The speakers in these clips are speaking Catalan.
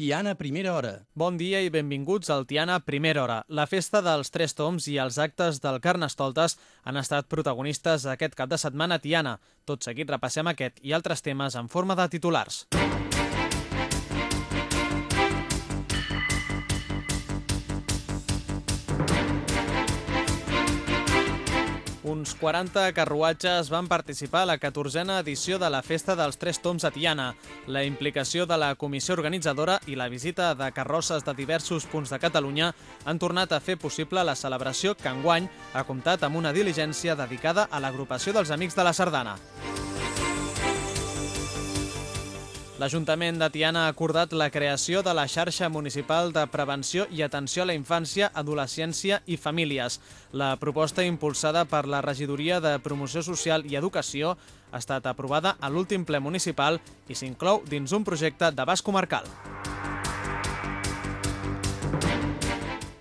Tiana Primera Hora. Bon dia i benvinguts al Tiana Primera Hora. La festa dels Tres Toms i els actes del Carnestoltes han estat protagonistes aquest cap de setmana a Tiana. Tot seguit repassem aquest i altres temes en forma de titulars. 40 carruatges van participar a la 14a edició de la Festa dels Tres Toms a Tiana. La implicació de la comissió organitzadora i la visita de carrosses de diversos punts de Catalunya han tornat a fer possible la celebració que enguany ha comptat amb una diligència dedicada a l'agrupació dels Amics de la Sardana. L'Ajuntament de Tiana ha acordat la creació de la xarxa municipal de prevenció i atenció a la infància, adolescència i famílies. La proposta impulsada per la Regidoria de Promoció Social i Educació ha estat aprovada a l'últim ple municipal i s'inclou dins un projecte d'abast comarcal.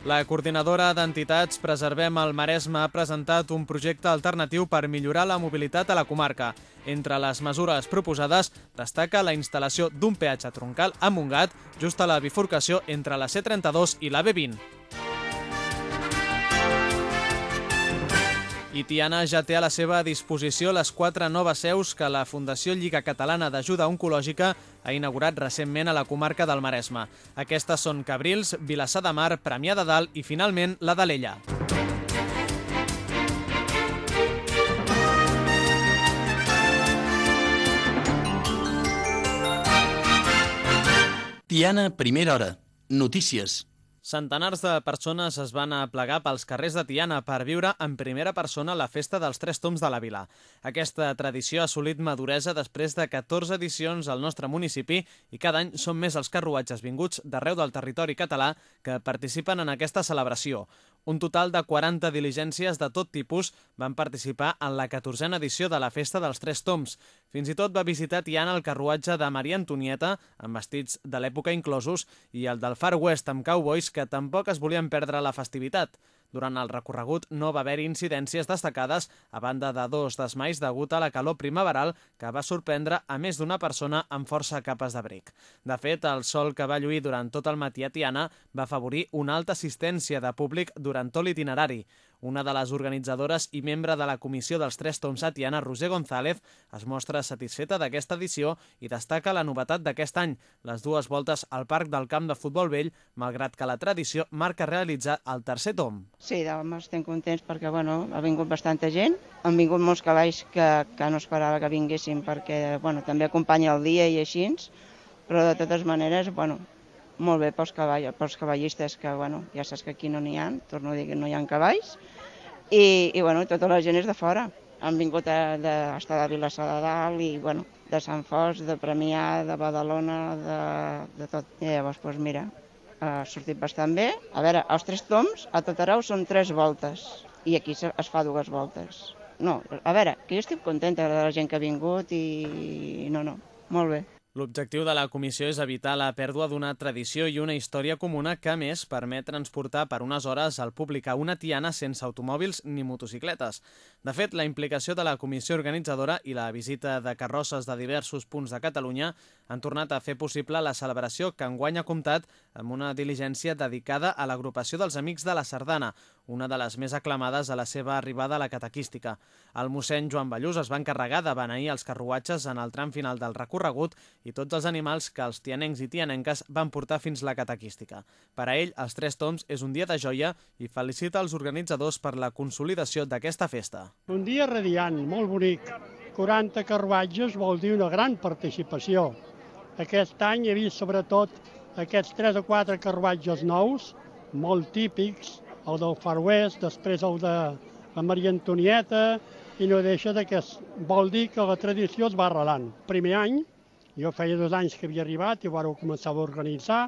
La coordinadora d'entitats Preservem el Maresme ha presentat un projecte alternatiu per millorar la mobilitat a la comarca. Entre les mesures proposades destaca la instal·lació d'un peatge troncal a Montgat, just a la bifurcació entre la C32 i la B20. I Tiana ja té a la seva disposició les quatre noves seus que la Fundació Lliga Catalana d'Ajuda Oncològica ha inaugurat recentment a la comarca del Maresme. Aquestes són Cabrils, Vilassar de Mar, Premià de Dalt i, finalment, la d'Alella. Tiana Primera Hora. Notícies. Centenars de persones es van aplegar pels carrers de Tiana per viure en primera persona la festa dels Tres Toms de la Vila. Aquesta tradició ha assolit maduresa després de 14 edicions al nostre municipi i cada any són més els carruatges vinguts d'arreu del territori català que participen en aquesta celebració. Un total de 40 diligències de tot tipus van participar en la 14a edició de la Festa dels Tres Toms. Fins i tot va visitar Tiana el carruatge de Maria Antonieta, amb vestits de l'època inclosos, i el del Far West amb cowboys, que tampoc es volien perdre la festivitat. Durant el recorregut no va haver incidències destacades a banda de dos desmais degut a la calor primaveral que va sorprendre a més d'una persona amb força capes d'abric. De fet, el sol que va lluir durant tot el matí a Tiana va afavorir una alta assistència de públic durant tot l'itinerari. Una de les organitzadores i membre de la comissió dels Tres Toms Tiana, Roser González, es mostra satisfeta d'aquesta edició i destaca la novetat d'aquest any, les dues voltes al Parc del Camp de Futbol Vell, malgrat que la tradició marca realitzar el tercer tom. Sí, home, estem contents perquè bueno, ha vingut bastanta gent, han vingut molts cavalls que, que no esperava que vinguessin perquè bueno, també acompanya el dia i així, però de totes maneres, bueno, molt bé pels, cavall, pels cavallistes, que bueno, ja saps que aquí no n'hi ha, torno a dir que no hi ha cavalls, i, i bueno, tota la gent és de fora. Han vingut a, de, estar de Vilassar de Dalt i bueno, de Sant Fos, de Premià, de Badalona, de, de tot. I llavors, doncs mira, ha sortit bastant bé. A veure, els tres toms a tot arreu són tres voltes i aquí es fa dues voltes. No, a veure, que jo estic contenta de la gent que ha vingut i no, no, molt bé. L'objectiu de la comissió és evitar la pèrdua d'una tradició i una història comuna que, més, permet transportar per unes hores al públic a una tiana sense automòbils ni motocicletes. De fet, la implicació de la comissió organitzadora i la visita de carrosses de diversos punts de Catalunya han tornat a fer possible la celebració que enguany ha comptat amb una diligència dedicada a l'agrupació dels Amics de la Sardana, una de les més aclamades a la seva arribada a la catequística. El mossèn Joan Ballús es va encarregar de beneir els carruatges en el tram final del recorregut i tots els animals que els tianencs i tianenques van portar fins la catequística. Per a ell, els Tres Toms és un dia de joia i felicita els organitzadors per la consolidació d'aquesta festa. Un dia radiant, molt bonic. 40 carruatges vol dir una gran participació. Aquest any he vist sobretot aquests 3 o 4 carruatges nous, molt típics, el del Far West, després el de la Maria Antonieta, i no deixa de que es, vol dir que la tradició es va arrelant. Primer any, jo feia dos anys que havia arribat i ho vàreu començar a organitzar,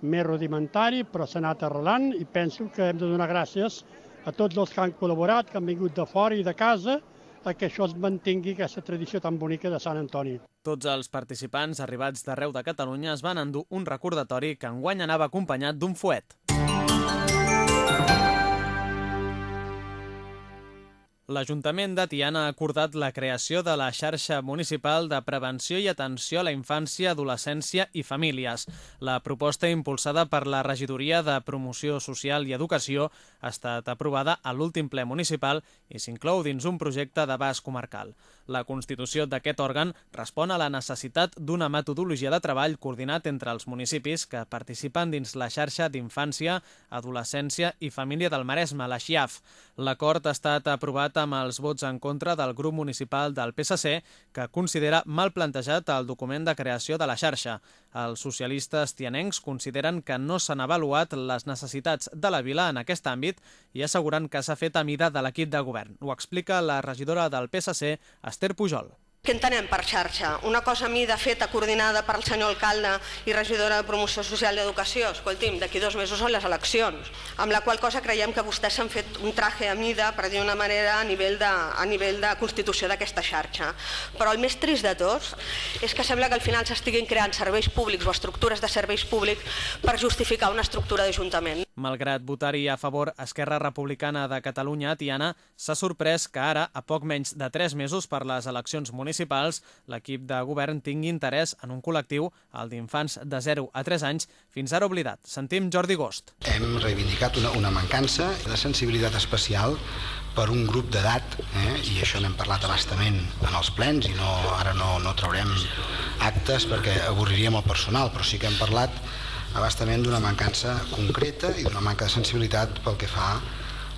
més rudimentari, però s'ha anat arrelant i penso que hem de donar gràcies a tots els que han col·laborat, que han vingut de fora i de casa, a que això es mantingui aquesta tradició tan bonica de Sant Antoni. Tots els participants arribats d'arreu de Catalunya es van endur un recordatori que enguany anava acompanyat d'un fuet. L'Ajuntament de Tiana ha acordat la creació de la xarxa municipal de prevenció i atenció a la infància, adolescència i famílies. La proposta impulsada per la Regidoria de Promoció Social i Educació ha estat aprovada a l'últim ple municipal i s'inclou dins un projecte d'abast comarcal. La constitució d'aquest òrgan respon a la necessitat d'una metodologia de treball coordinat entre els municipis que participen dins la xarxa d'infància, adolescència i família del Maresme, la XIAF. L'acord ha estat aprovat amb els vots en contra del grup municipal del PSC, que considera mal plantejat el document de creació de la xarxa. Els socialistes tianencs consideren que no s'han avaluat les necessitats de la vila en aquest àmbit i asseguren que s'ha fet a mida de l'equip de govern. Ho explica la regidora del PSC, Pujol. Què entenem per xarxa? Una cosa a mi de feta coordinada per el senyor alcalde i regidora de Promoció Social i Educació. Escolti'm, d'aquí dos mesos són les eleccions, amb la qual cosa creiem que vostès s'han fet un traje a mida, per dir una manera, a nivell de, a nivell de constitució d'aquesta xarxa. Però el més trist de tots és que sembla que al final s'estiguin creant serveis públics o estructures de serveis públics per justificar una estructura d'Ajuntament. Malgrat votar-hi a favor Esquerra Republicana de Catalunya, Tiana s'ha sorprès que ara, a poc menys de tres mesos per les eleccions municipals, l'equip de govern tingui interès en un col·lectiu, el d'infants de 0 a 3 anys, fins ara oblidat. Sentim Jordi Gost. Hem reivindicat una, una mancança de sensibilitat especial per un grup d'edat, eh? i això n'hem parlat abastament en els plens, i no, ara no, no traurem actes perquè avorriríem el personal, però sí que hem parlat abastament d'una mancança concreta i d'una manca de sensibilitat pel que fa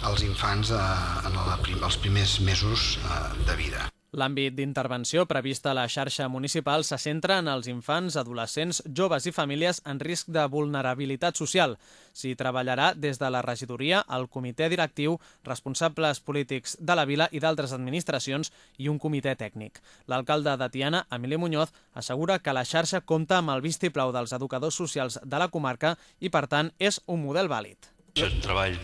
als infants eh, en la, els primers mesos eh, de vida. L'àmbit d'intervenció prevista a la xarxa municipal se centra en els infants, adolescents, joves i famílies en risc de vulnerabilitat social. S'hi treballarà des de la regidoria, el comitè directiu, responsables polítics de la vila i d'altres administracions i un comitè tècnic. L'alcalde de Tiana, Emili Muñoz, assegura que la xarxa compta amb el vistiplau dels educadors socials de la comarca i, per tant, és un model vàlid. És un treball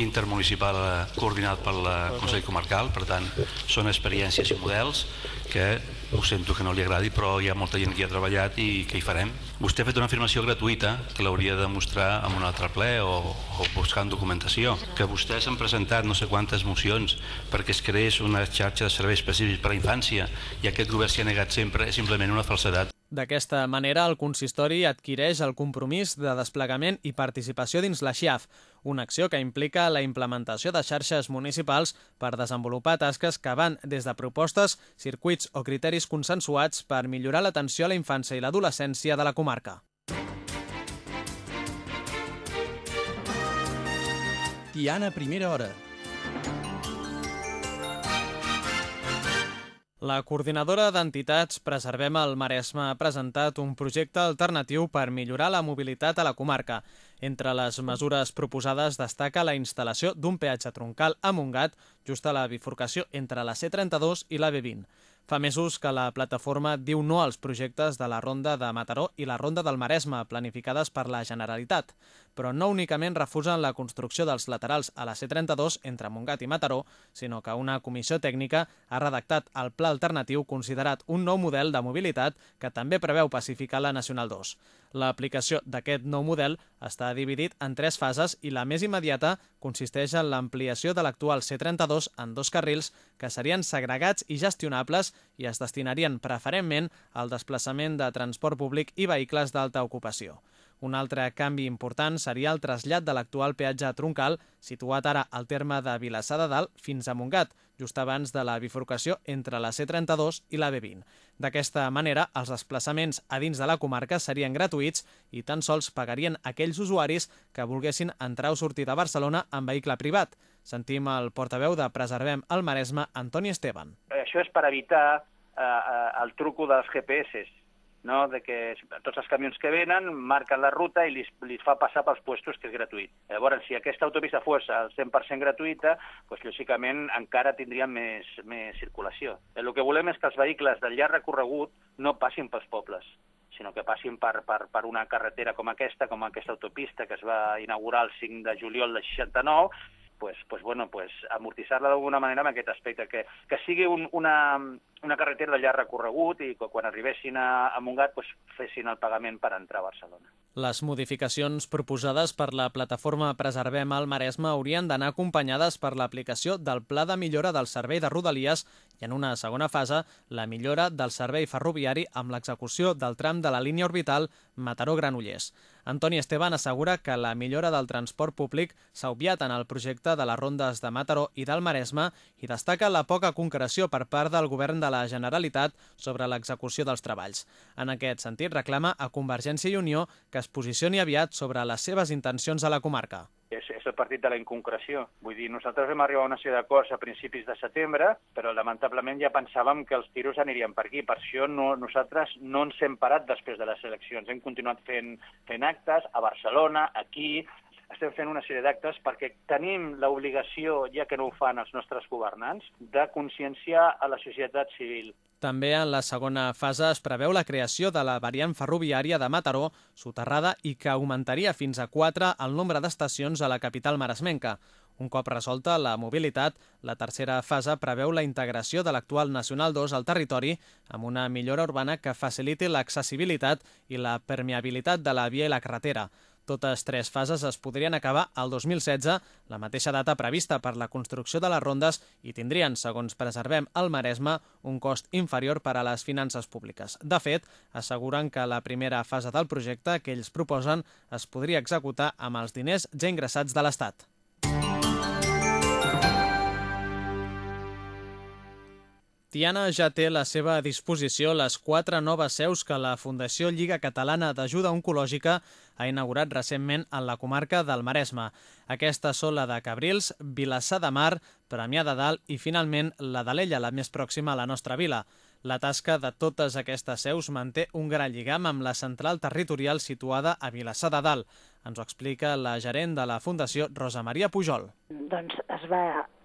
intermunicipal eh, coordinat pel eh, Consell Comarcal, per tant, són experiències i models que ho sento que no li agradi, però hi ha molta gent que hi ha treballat i que hi farem. Vostè ha fet una afirmació gratuïta que l'hauria de mostrar en un altre ple o, o buscant documentació. Que vostès han presentat no sé quantes mocions perquè es creés una xarxa de serveis específics per a la infància i aquest govern s'hi ha negat sempre és simplement una falsedat. D'aquesta manera, el consistori adquireix el compromís de desplegament i participació dins la XIAF, una acció que implica la implementació de xarxes municipals per desenvolupar tasques que van des de propostes, circuits o criteris consensuats per millorar l'atenció a la infància i l'adolescència de la comarca. Tiana, primera hora. La coordinadora d'entitats Preservem el Maresme ha presentat un projecte alternatiu per millorar la mobilitat a la comarca. Entre les mesures proposades destaca la instal·lació d'un peatge troncal a Montgat, just a la bifurcació entre la C32 i la B20. Fa mesos que la plataforma diu no als projectes de la Ronda de Mataró i la Ronda del Maresme, planificades per la Generalitat, però no únicament refusen la construcció dels laterals a la C32 entre Montgat i Mataró, sinó que una comissió tècnica ha redactat el pla alternatiu considerat un nou model de mobilitat que també preveu pacificar la Nacional 2. L'aplicació d'aquest nou model està dividit en tres fases i la més immediata consisteix en l'ampliació de l'actual C32 en dos carrils que serien segregats i gestionables i es destinarien preferentment al desplaçament de transport públic i vehicles d'alta ocupació. Un altre canvi important seria el trasllat de l'actual peatge troncal, situat ara al terme de Vilassar de Dalt fins a Montgat, just abans de la bifurcació entre la C32 i la B20. D'aquesta manera, els desplaçaments a dins de la comarca serien gratuïts i tan sols pagarien aquells usuaris que volguessin entrar o sortir de Barcelona en vehicle privat. Sentim el portaveu de Preservem el Maresme, Antoni Esteban. Això és per evitar eh, eh el truco dels GPS no? de que tots els camions que venen marquen la ruta i li, li fa passar pels puestos que és gratuït. Llavors, si aquesta autopista fos al 100% gratuïta, doncs, lògicament encara tindria més, més circulació. El que volem és que els vehicles del llarg recorregut no passin pels pobles sinó que passin per, per, per una carretera com aquesta, com aquesta autopista que es va inaugurar el 5 de juliol de 69, pues, pues, bueno, pues, amortitzar-la d'alguna manera en aquest aspecte, que, que sigui un, una, una carretera de llarg recorregut i que quan arribessin a, a Montgat pues, fessin el pagament per entrar a Barcelona. Les modificacions proposades per la plataforma Preservem el Maresme haurien d'anar acompanyades per l'aplicació del Pla de millora del servei de Rodalies i en una segona fase la millora del servei ferroviari amb l'execució del tram de la línia orbital Mataró-Granollers. Antoni Esteban assegura que la millora del transport públic s'ha obviat en el projecte de les rondes de Mataró i del Maresme i destaca la poca concreció per part del govern de la Generalitat sobre l'execució dels treballs. En aquest sentit, reclama a Convergència i Unió que es posicioni aviat sobre les seves intencions a la comarca. És, és el partit de la inconcreció. Vull dir, nosaltres vam arribar a una sèrie d'acords a principis de setembre, però lamentablement ja pensàvem que els tiros anirien per aquí. Per això no, nosaltres no ens hem parat després de les eleccions. Hem continuat fent, fent actes a Barcelona, aquí, estem fent una sèrie d'actes perquè tenim l'obligació, ja que no ho fan els nostres governants, de conscienciar a la societat civil. També en la segona fase es preveu la creació de la variant ferroviària de Mataró, soterrada i que augmentaria fins a 4 el nombre d'estacions a la capital maresmenca. Un cop resolta la mobilitat, la tercera fase preveu la integració de l'actual Nacional 2 al territori amb una millora urbana que faciliti l'accessibilitat i la permeabilitat de la via i la carretera. Totes tres fases es podrien acabar al 2016, la mateixa data prevista per la construcció de les rondes, i tindrien, segons Preservem el Maresme, un cost inferior per a les finances públiques. De fet, asseguren que la primera fase del projecte que ells proposen es podria executar amb els diners ja ingressats de l'Estat. Tiana ja té a la seva disposició les quatre noves seus que la Fundació Lliga Catalana d'Ajuda Oncològica ha inaugurat recentment en la comarca del Maresme. Aquestes són la de Cabrils, Vilassar de Mar, Premià de Dalt i, finalment, la d'Alella, la més pròxima a la nostra vila. La tasca de totes aquestes seus manté un gran lligam amb la central territorial situada a Vilassar de Dalt. Ens ho explica la gerent de la Fundació, Rosa Maria Pujol. Doncs es va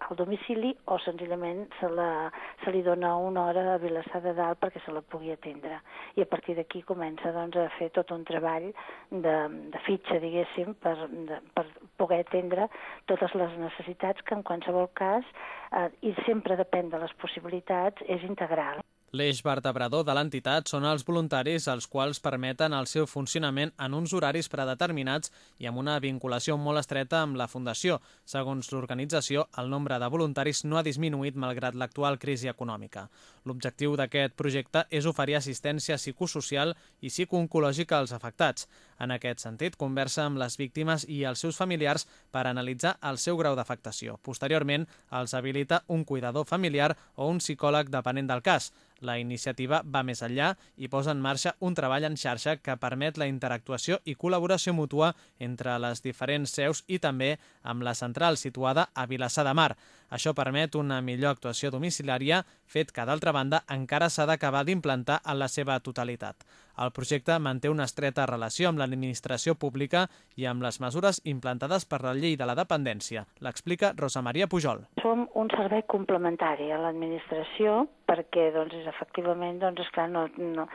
al domicili o senzillament se, la, se li dona una hora a Vilassar de Dalt perquè se la pugui atendre. I a partir d'aquí comença doncs, a fer tot un treball de, de fitxa, diguéssim, per, de, per poder atendre totes les necessitats que en qualsevol cas, eh, i sempre depèn de les possibilitats, és integral. L'eix vertebrador de l'entitat són els voluntaris els quals permeten el seu funcionament en uns horaris predeterminats i amb una vinculació molt estreta amb la Fundació. Segons l'organització, el nombre de voluntaris no ha disminuït malgrat l'actual crisi econòmica. L'objectiu d'aquest projecte és oferir assistència psicosocial i psicooncològica als afectats. En aquest sentit, conversa amb les víctimes i els seus familiars per analitzar el seu grau d'afectació. Posteriorment, els habilita un cuidador familiar o un psicòleg depenent del cas. La iniciativa va més enllà i posa en marxa un treball en xarxa que permet la interactuació i col·laboració mútua entre les diferents seus i també amb la central situada a Vilassar de Mar. Això permet una millor actuació domiciliària, fet que, d'altra banda, encara s'ha d'acabar d'implantar en la seva totalitat. El projecte manté una estreta relació amb l'administració pública i amb les mesures implantades per la llei de la dependència, l'explica Rosa Maria Pujol. Som un servei complementari a l'administració perquè, doncs, efectivament, doncs, esclar, no, no,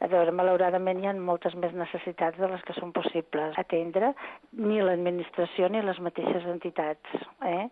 a veure, malauradament hi ha moltes més necessitats de les que són possibles atendre ni l'administració ni les mateixes entitats, eh?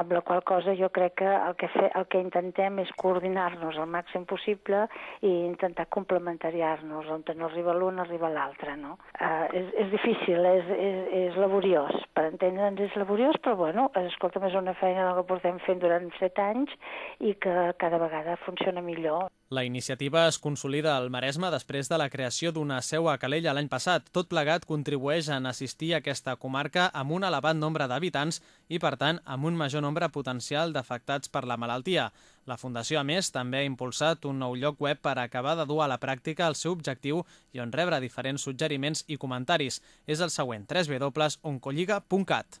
amb la qual cosa jo crec que el que, fe, el que intentem és coordinar-nos al màxim possible i intentar complementariar-nos, on no arriba l'un arriba l'altre, no? Uh, és, és difícil, és, és, és laboriós, per entendre'ns és laboriós, però bueno, escolta'm, és una feina que portem fent durant set anys i que cada vegada funciona millor. La iniciativa es consolida al Maresme després de la creació d'una seu a Calella l'any passat. Tot plegat contribueix a assistir a aquesta comarca amb un elevat nombre d'habitants i, per tant, amb un major nombre potencial d'afectats per la malaltia. La Fundació, a més, també ha impulsat un nou lloc web per acabar de dur a la pràctica el seu objectiu i on rebre diferents suggeriments i comentaris. És el següent, www.oncolliga.cat.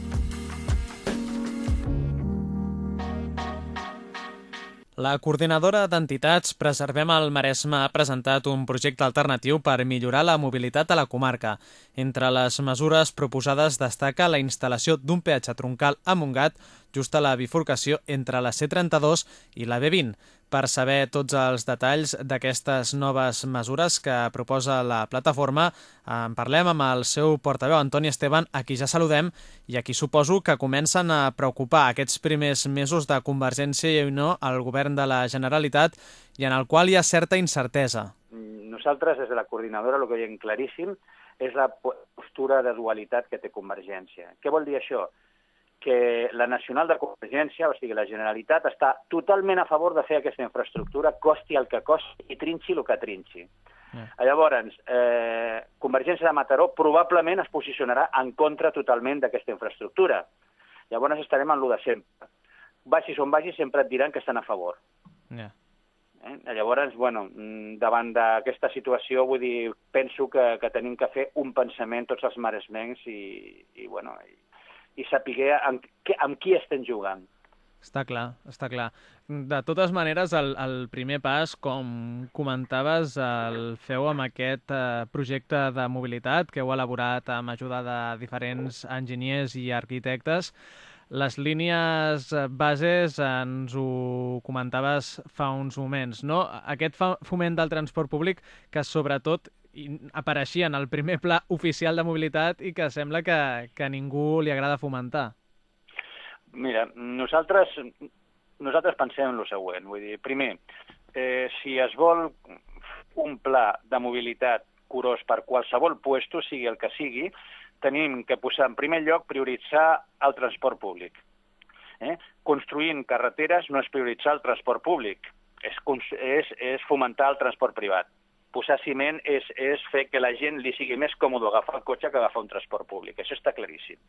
La coordinadora d'entitats Preservem el Maresme ha presentat un projecte alternatiu per millorar la mobilitat a la comarca. Entre les mesures proposades destaca la instal·lació d'un peatge troncal a Montgat just a la bifurcació entre la C32 i la B20. Per saber tots els detalls d'aquestes noves mesures que proposa la plataforma. En parlem amb el seu portaveu, Antoni Esteban, a qui ja saludem i a qui suposo que comencen a preocupar aquests primers mesos de Convergència i Unió al govern de la Generalitat i en el qual hi ha certa incertesa. Nosaltres, des de la coordinadora, el que veiem claríssim és la postura de dualitat que té Convergència. Què vol dir això? Que la Nacional de Convergència, o sigui, la Generalitat, està totalment a favor de fer aquesta infraestructura, costi el que costi i trinxi el que trinxi. Yeah. Llavors, eh, Convergència de Mataró probablement es posicionarà en contra totalment d'aquesta infraestructura. Llavors estarem en lo de sempre. Vagis on vagis, sempre et diran que estan a favor. Yeah. Eh? Llavors, bueno, mm, davant d'aquesta situació, vull dir, penso que, que tenim que fer un pensament tots els maresmencs i, i bueno, i, i saber amb, amb qui estem jugant. Està clar, està clar. De totes maneres, el, el primer pas, com comentaves, el feu amb aquest eh, projecte de mobilitat que heu elaborat amb ajuda de diferents enginyers i arquitectes. Les línies bases ens ho comentaves fa uns moments, no? Aquest foment del transport públic que sobretot apareixia en el primer pla oficial de mobilitat i que sembla que, que a ningú li agrada fomentar. Mira, nosaltres, nosaltres pensem en el següent. Vull dir, primer, eh, si es vol un pla de mobilitat curós per qualsevol puesto, sigui el que sigui, tenim que posar en primer lloc prioritzar el transport públic. Eh? Construint carreteres no és prioritzar el transport públic, és, és, és fomentar el transport privat posar ciment és, és fer que la gent li sigui més còmode agafar el cotxe que agafar un transport públic. Això està claríssim.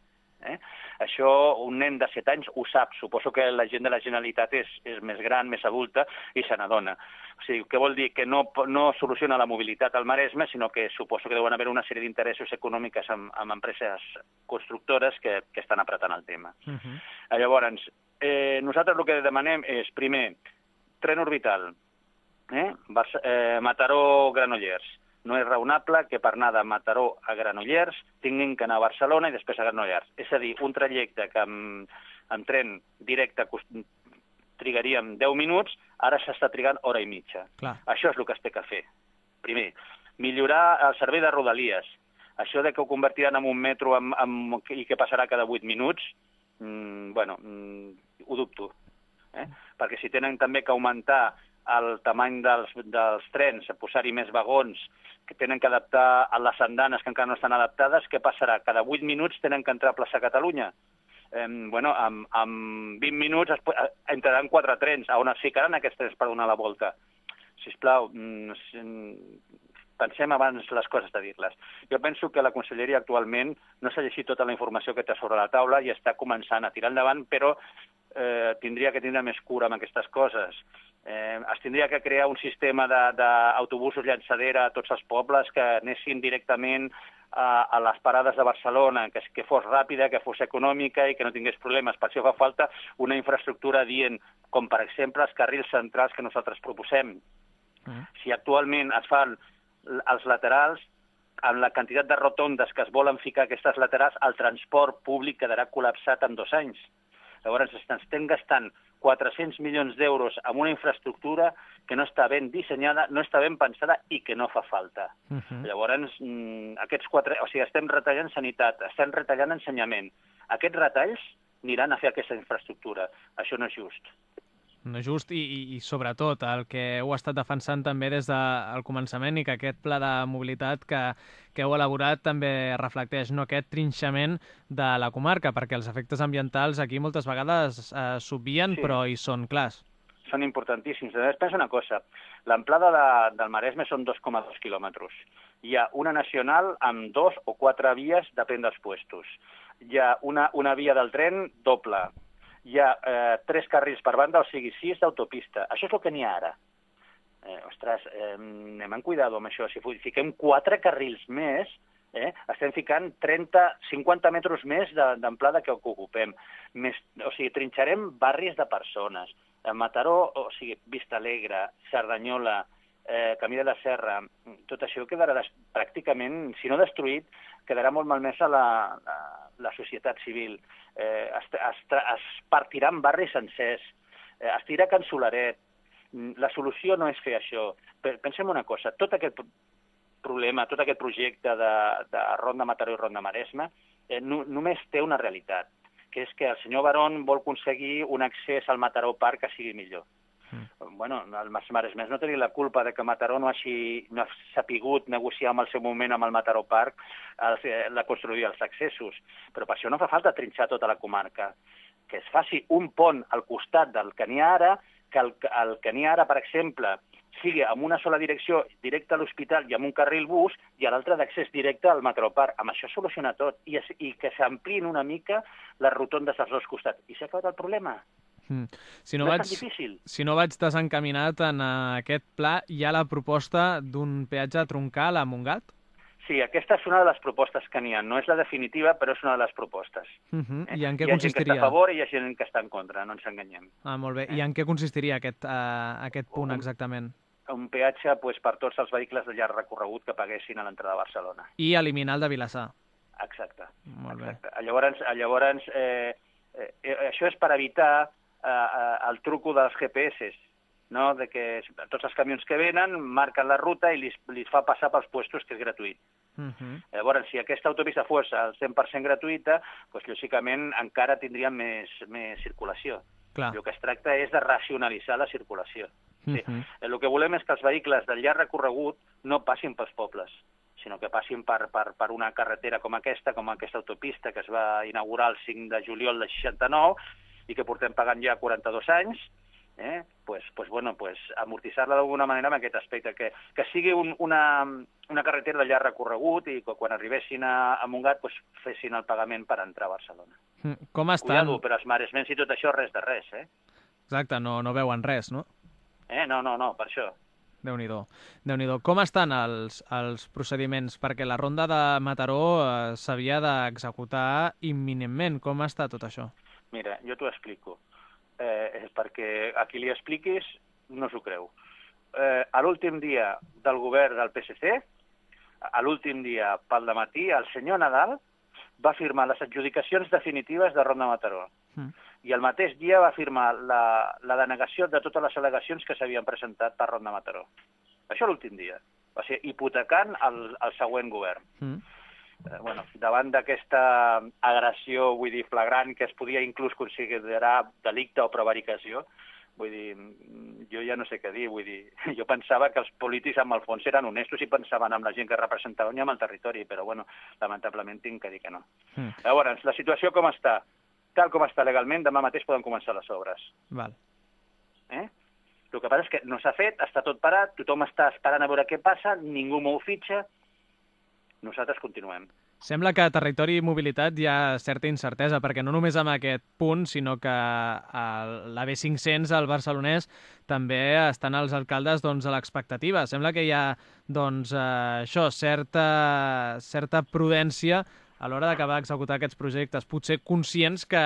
Eh? Això un nen de 7 anys ho sap. Suposo que la gent de la Generalitat és, és més gran, més adulta i se n'adona. O sigui, què vol dir? Que no, no soluciona la mobilitat al Maresme, sinó que suposo que deuen haver una sèrie d'interessos econòmics amb, amb empreses constructores que, que estan apretant el tema. Uh -huh. Llavors, eh, nosaltres el que demanem és, primer, tren orbital, eh? eh, Mataró-Granollers. No és raonable que per anar de Mataró a Granollers tinguin que anar a Barcelona i després a Granollers. És a dir, un trajecte que amb, amb tren directe trigaríem 10 minuts, ara s'està trigant hora i mitja. Clar. Això és el que es té que fer. Primer, millorar el servei de rodalies. Això de que ho convertiran en un metro amb, amb, i que passarà cada 8 minuts, mmm, bueno, mmm, ho dubto. Eh? Perquè si tenen també que augmentar el tamany dels, dels trens, posar-hi més vagons, que tenen que adaptar a les andanes que encara no estan adaptades, què passarà? Cada 8 minuts tenen que entrar a plaça Catalunya. Eh, bueno, amb, amb 20 minuts es, eh, entraran quatre trens, a on es ficaran aquests trens per donar la volta. Sisplau, mm, pensem abans les coses de dir-les. Jo penso que la Conselleria actualment no s'ha llegit tota la informació que té sobre la taula i està començant a tirar endavant, però eh, tindria que tindre més cura amb aquestes coses. Eh, es tindria que crear un sistema d'autobusos llançadera a tots els pobles que anessin directament a, a les parades de Barcelona, que, que fos ràpida, que fos econòmica i que no tingués problemes. Per això fa falta una infraestructura dient, com per exemple els carrils centrals que nosaltres proposem. Uh -huh. Si actualment es fan els laterals, amb la quantitat de rotondes que es volen ficar aquestes laterals, el transport públic quedarà col·lapsat en dos anys. Llavors estem gastant 400 milions d'euros en una infraestructura que no està ben dissenyada, no està ben pensada i que no fa falta. Uh -huh. Llavors, mm, aquests quatre... O sigui, estem retallant sanitat, estem retallant ensenyament. Aquests retalls aniran a fer aquesta infraestructura. Això no és just just i, i, i sobretot el que heu estat defensant també des del començament i que aquest pla de mobilitat que, que heu elaborat també reflecteix no aquest trinxament de la comarca, perquè els efectes ambientals aquí moltes vegades eh, s'obvien sí. però hi són clars. Són importantíssims. Després pensa una cosa, l'amplada de, del Maresme són 2,2 quilòmetres. Hi ha una nacional amb dos o quatre vies, depèn dels puestos. Hi ha una, una via del tren doble, hi ha eh, tres carrils per banda, o sigui, sis d'autopista. Això és el que n'hi ha ara. Eh, ostres, eh, anem en cuidado amb això. Si fiquem quatre carrils més, eh, estem ficant 30, 50 metres més d'amplada que ocupem. Més, o sigui, trinxarem barris de persones. A Mataró, o sigui, Vista Alegre, Cerdanyola, eh, Camí de la Serra, tot això quedarà des, pràcticament, si no destruït, quedarà molt malmesa la, la, la societat civil. Eh, es, es, es partiran barris sencers, eh, es tira Can Mm, La solució no és fer això. Pe- Pensem una cosa, tot aquest pro- problema, tot aquest projecte de, de Ronda Mataró i Ronda Maresme, eh, no, només té una realitat, que és que el senyor Barón vol aconseguir un accés al Mataró Park que sigui millor. Mm. Bueno, el Maresmès no tenia la culpa de que Mataró no hagi no ha sapigut negociar en el seu moment amb el Mataró Park el, eh, la construir els accessos, però per això no fa falta trinxar tota la comarca. Que es faci un pont al costat del que n'hi ha ara, que el, el que n'hi ha ara, per exemple, sigui amb una sola direcció directe a l'hospital i amb un carril bus i a l'altre d'accés directe al Metroparc. Amb això soluciona tot i, es, i que s'ampliïn una mica les rotondes als dos costats. I s'ha acabat el problema. Mm. Si no, No vaig, difícil. si no vaig desencaminat en eh, aquest pla, hi ha la proposta d'un peatge troncal a Montgat? Sí, aquesta és una de les propostes que n'hi ha. No és la definitiva, però és una de les propostes. Uh -huh. I en què hi ha gent que consistiria? està a favor i hi ha gent que està en contra, no ens enganyem. Ah, molt bé. I en què consistiria aquest, uh, aquest punt exactament? Un peatge pues, per tots els vehicles de llarg recorregut que paguessin a l'entrada de Barcelona. I eliminar el de Vilassar. Exacte. Molt bé. Exacte. Llavors, llavors eh, eh, eh, això és per evitar eh, eh, el truco dels GPS, no? de que tots els camions que venen marquen la ruta i li, li fa passar pels puestos que és gratuït. Uh -huh. Llavors, si aquesta autopista fos al 100% gratuïta, doncs, lògicament encara tindríem més, més circulació. Clar. El que es tracta és de racionalitzar la circulació. Uh Sí. -huh. El que volem és que els vehicles del llarg recorregut no passin pels pobles, sinó que passin per, per, per una carretera com aquesta, com aquesta autopista que es va inaugurar el 5 de juliol de 69 i que portem pagant ja 42 anys, eh? pues, pues, bueno, pues, amortitzar-la d'alguna manera amb aquest aspecte, que, que sigui un, una, una carretera de llarg recorregut i que quan arribessin a, a Montgat pues, fessin el pagament per entrar a Barcelona. Mm, Com estan? Cuidado, però els maresmens i tot això, res de res, eh? Exacte, no, no veuen res, no? eh? No, no, no, per això. Déu nhi déu Com estan els, els procediments? Perquè la ronda de Mataró eh, s'havia d'executar imminentment. Com està tot això? Mira, jo t'ho explico. Eh, perquè a qui li expliquis no s'ho creu. Eh, a l'últim dia del govern del PSC, a l'últim dia pel matí, el senyor Nadal va firmar les adjudicacions definitives de Ronda Mataró. Mm. I el mateix dia va firmar la, la denegació de totes les al·legacions que s'havien presentat per Ronda Mataró. Això l'últim dia. Va ser hipotecant el, el següent govern Mm. Eh, bueno, davant d'aquesta agressió, vull dir, flagrant, que es podia inclús considerar delicte o prevaricació, vull dir, jo ja no sé què dir, vull dir, jo pensava que els polítics amb el fons eren honestos i pensaven amb la gent que representaven i amb el territori, però bueno, lamentablement tinc que dir que no. Mm. Llavors, la situació com està? Tal com està legalment, demà mateix poden començar les obres. Val. Eh? El que passa és que no s'ha fet, està tot parat, tothom està esperant a veure què passa, ningú mou fitxa, nosaltres continuem. Sembla que a Territori i Mobilitat hi ha certa incertesa, perquè no només amb aquest punt, sinó que a la B500, al barcelonès, també estan els alcaldes doncs, a l'expectativa. Sembla que hi ha doncs, eh, això, certa, certa prudència a l'hora d'acabar d'executar aquests projectes, potser conscients que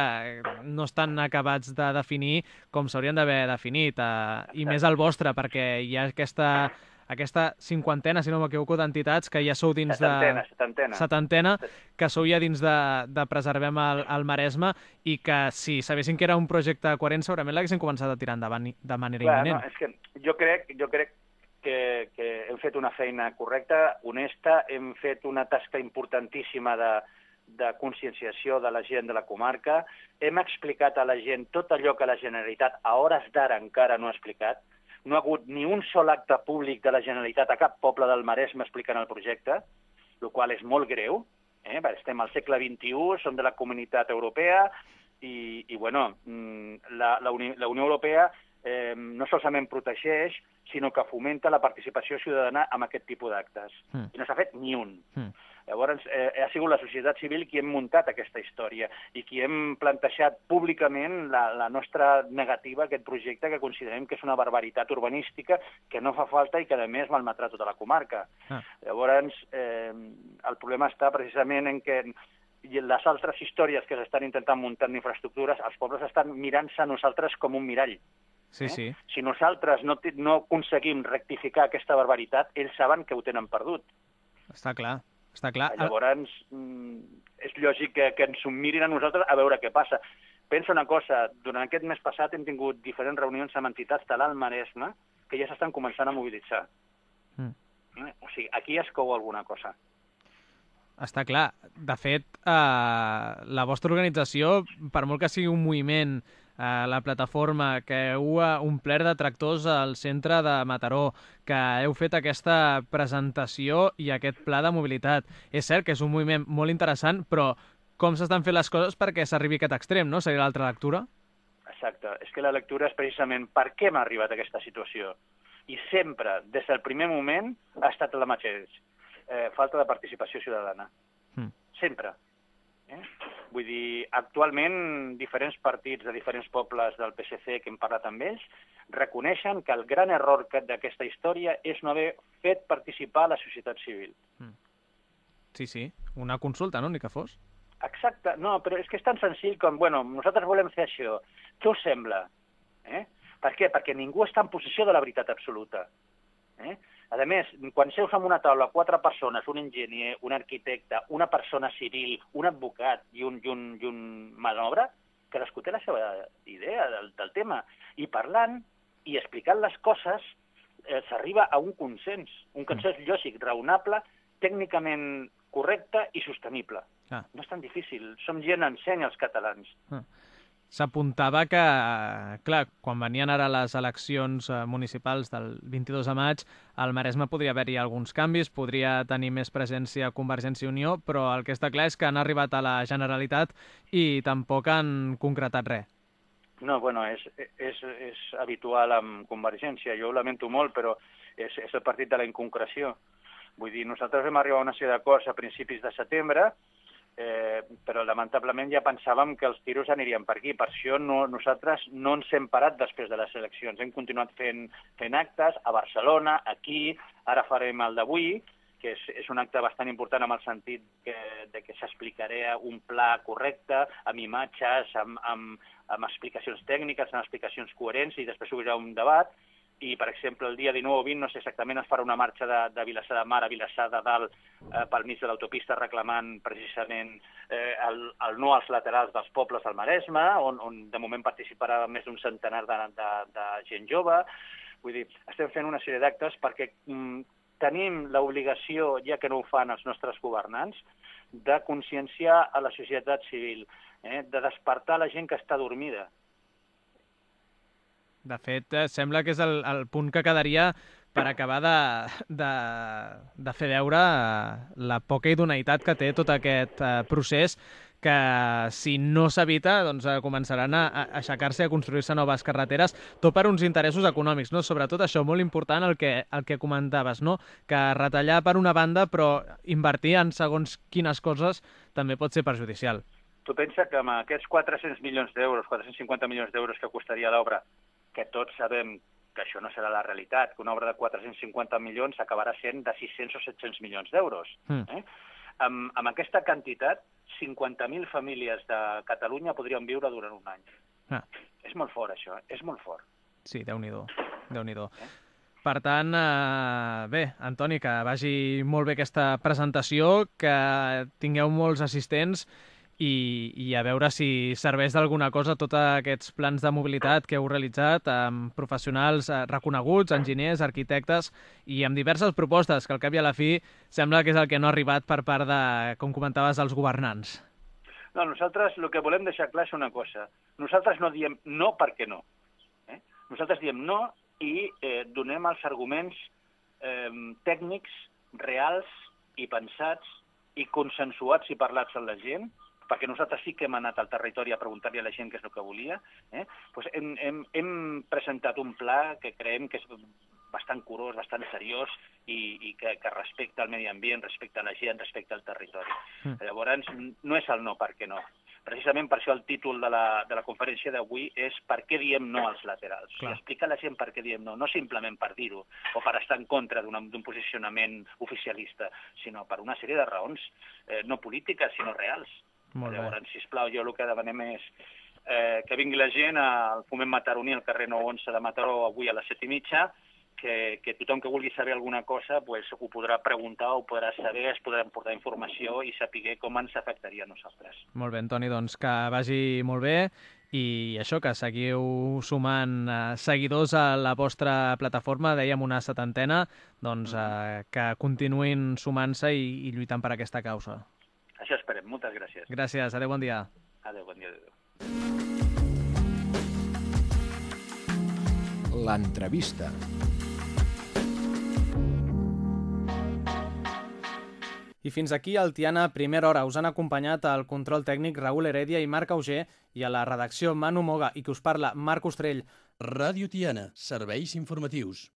no estan acabats de definir com s'haurien d'haver definit, eh, i més el vostre, perquè hi ha aquesta aquesta cinquantena, si no m'equivoco, d'entitats que ja sou dins Setantena, de... setantena. Setantena, que sou ja dins de, de Preservem el, el Maresme i que si sabessin que era un projecte coherent segurament l'haguessin començat a tirar endavant de manera Clar, imminent. no, és que jo crec, jo crec que, que hem fet una feina correcta, honesta, hem fet una tasca importantíssima de, de conscienciació de la gent de la comarca, hem explicat a la gent tot allò que la Generalitat a hores d'ara encara no ha explicat, no ha hagut ni un sol acte públic de la Generalitat a cap poble del Maresme explicant el projecte, el qual és molt greu, eh? estem al segle XXI, som de la comunitat europea i, i bueno, mm, la, la, Uni, la Unió Europea eh, no solament protegeix, sinó que fomenta la participació ciutadana amb aquest tipus d'actes. Mm. I no s'ha fet ni un. Mm. Llavors, eh, ha sigut la societat civil qui hem muntat aquesta història i qui hem plantejat públicament la, la nostra negativa a aquest projecte que considerem que és una barbaritat urbanística que no fa falta i que, a més, malmetrà tota la comarca. Ah. Llavors, eh, el problema està precisament en que i les altres històries que s'estan intentant muntar en infraestructures, els pobles estan mirant-se a nosaltres com un mirall. Sí, sí. Si nosaltres no, no aconseguim rectificar aquesta barbaritat, ells saben que ho tenen perdut. Està clar. Està clar. El- Llavors, mm, és lògic que, que ens ho mirin a nosaltres a veure què passa. pensa una cosa, durant aquest mes passat hem tingut diferents reunions amb entitats de l'Alt Maresme que ja s'estan començant a mobilitzar. Mm. Eh? O sigui, aquí es cou alguna cosa. Està clar. De fet, eh, la vostra organització, per molt que sigui un moviment, eh, la plataforma, que heu omplert de tractors al centre de Mataró, que heu fet aquesta presentació i aquest pla de mobilitat. És cert que és un moviment molt interessant, però com s'estan fent les coses perquè s'arribi a aquest extrem, no? Seria l'altra lectura? Exacte. És que la lectura és precisament per què m'ha arribat a aquesta situació. I sempre, des del primer moment, ha estat la mateix. Eh, falta de participació ciutadana. Mm. Sempre. Eh? Vull dir, actualment diferents partits de diferents pobles del PSC que hem parlat amb ells reconeixen que el gran error que- d'aquesta història és no haver fet participar la societat civil. Sí, sí. Una consulta, no? Ni que fos. Exacte, no, però és que és tan senzill com, bueno, nosaltres volem fer això. Què us sembla? Eh? Per què? Perquè ningú està en posició de la veritat absoluta. Eh? A més, quan seus en una taula quatre persones, un enginyer, un arquitecte, una persona civil, un advocat i un, i un, i un manobra, cadascú té la seva idea del, del tema. I parlant i explicant les coses eh, s'arriba a un consens, un consens lògic, raonable, tècnicament correcte i sostenible. Ah. No és tan difícil. Som gent ensenya els catalans. S'apuntava que, eh, clar, quan venien ara les eleccions eh, municipals del 22 de maig, al Maresme podria haver-hi alguns canvis, podria tenir més presència Convergència i Unió, però el que està clar és que han arribat a la Generalitat i tampoc han concretat res. No, bueno, és, és, és habitual amb Convergència. Jo ho lamento molt, però és, és el partit de la inconcreció. Vull dir, nosaltres vam arribar a una sèrie d'acords a principis de setembre, eh, però lamentablement ja pensàvem que els tiros anirien per aquí. Per això no, nosaltres no ens hem parat després de les eleccions. Hem continuat fent, fent actes a Barcelona, aquí, ara farem el d'avui, que és, és un acte bastant important amb el sentit que, de que s'explicarà un pla correcte, amb imatges, amb, amb, amb explicacions tècniques, amb explicacions coherents, i després obrirà un debat, i, per exemple, el dia 19 o 20, no sé exactament, es farà una marxa de, de Vilassar de Mar a Vilassar de Dalt eh, pel mig de l'autopista reclamant precisament eh, el, el no als laterals dels pobles del Maresme, on, on de moment participarà més d'un centenar de, de, de gent jove. Vull dir, estem fent una sèrie d'actes perquè mm, tenim l'obligació, ja que no ho fan els nostres governants, de conscienciar a la societat civil, eh, de despertar la gent que està dormida. De fet, eh, sembla que és el, el punt que quedaria per acabar de, de, de fer veure eh, la poca idoneïtat que té tot aquest eh, procés que si no s'evita doncs, eh, començaran a, a aixecar-se i a construir-se noves carreteres, tot per uns interessos econòmics, no? sobretot això, molt important el que, el que comentaves, no? que retallar per una banda però invertir en segons quines coses també pot ser perjudicial. Tu pensa que amb aquests 400 milions d'euros, 450 milions d'euros que costaria l'obra, que tots sabem que això no serà la realitat, que una obra de 450 milions acabarà sent de 600 o 700 milions d'euros. Mm. Eh? Amb, amb aquesta quantitat, 50.000 famílies de Catalunya podrien viure durant un any. Ah. És molt fort, això, eh? és molt fort. Sí, déu-n'hi-do, déu nhi déu Per tant, eh, bé, Antoni, que vagi molt bé aquesta presentació, que tingueu molts assistents i, i a veure si serveix d'alguna cosa tots aquests plans de mobilitat que heu realitzat amb professionals eh, reconeguts, enginyers, arquitectes i amb diverses propostes, que al cap i a la fi sembla que és el que no ha arribat per part de, com comentaves, dels governants. No, nosaltres el que volem deixar clar és una cosa. Nosaltres no diem no perquè no. Eh? Nosaltres diem no i eh, donem els arguments eh, tècnics, reals i pensats i consensuats i parlats amb la gent, perquè nosaltres sí que hem anat al territori a preguntar-li a la gent què és el que volia, eh? pues hem, hem, hem presentat un pla que creiem que és bastant curós, bastant seriós i, i que, que respecta el medi ambient, respecta la gent, respecta el territori. Mm. Llavors, no és el no perquè no. Precisament per això el títol de la, de la conferència d'avui és per què diem no als laterals. Clar. Explica a la gent per què diem no, no simplement per dir-ho o per estar en contra d'un posicionament oficialista, sinó per una sèrie de raons, eh, no polítiques, sinó reals. Molt bé. Llavors, sisplau, jo el que demanem és eh, que vingui la gent al Foment Mataroní, al carrer 911 de Mataró, avui a les set i mitja, que, que tothom que vulgui saber alguna cosa pues, ho podrà preguntar, ho podrà saber, es podrà portar informació i saber com ens afectaria a nosaltres. Molt bé, Antoni, doncs que vagi molt bé i això, que seguiu sumant eh, seguidors a la vostra plataforma, dèiem una setantena, doncs eh, que continuïn sumant-se i, i lluitant per aquesta causa. Això esperem. Moltes gràcies. Gràcies. Adéu, bon dia. Adéu, bon dia. L'entrevista. I fins aquí el Tiana Primera Hora. Us han acompanyat el control tècnic Raül Heredia i Marc Auger i a la redacció Manu Moga i que us parla Marc Ostrell. Ràdio Tiana, serveis informatius.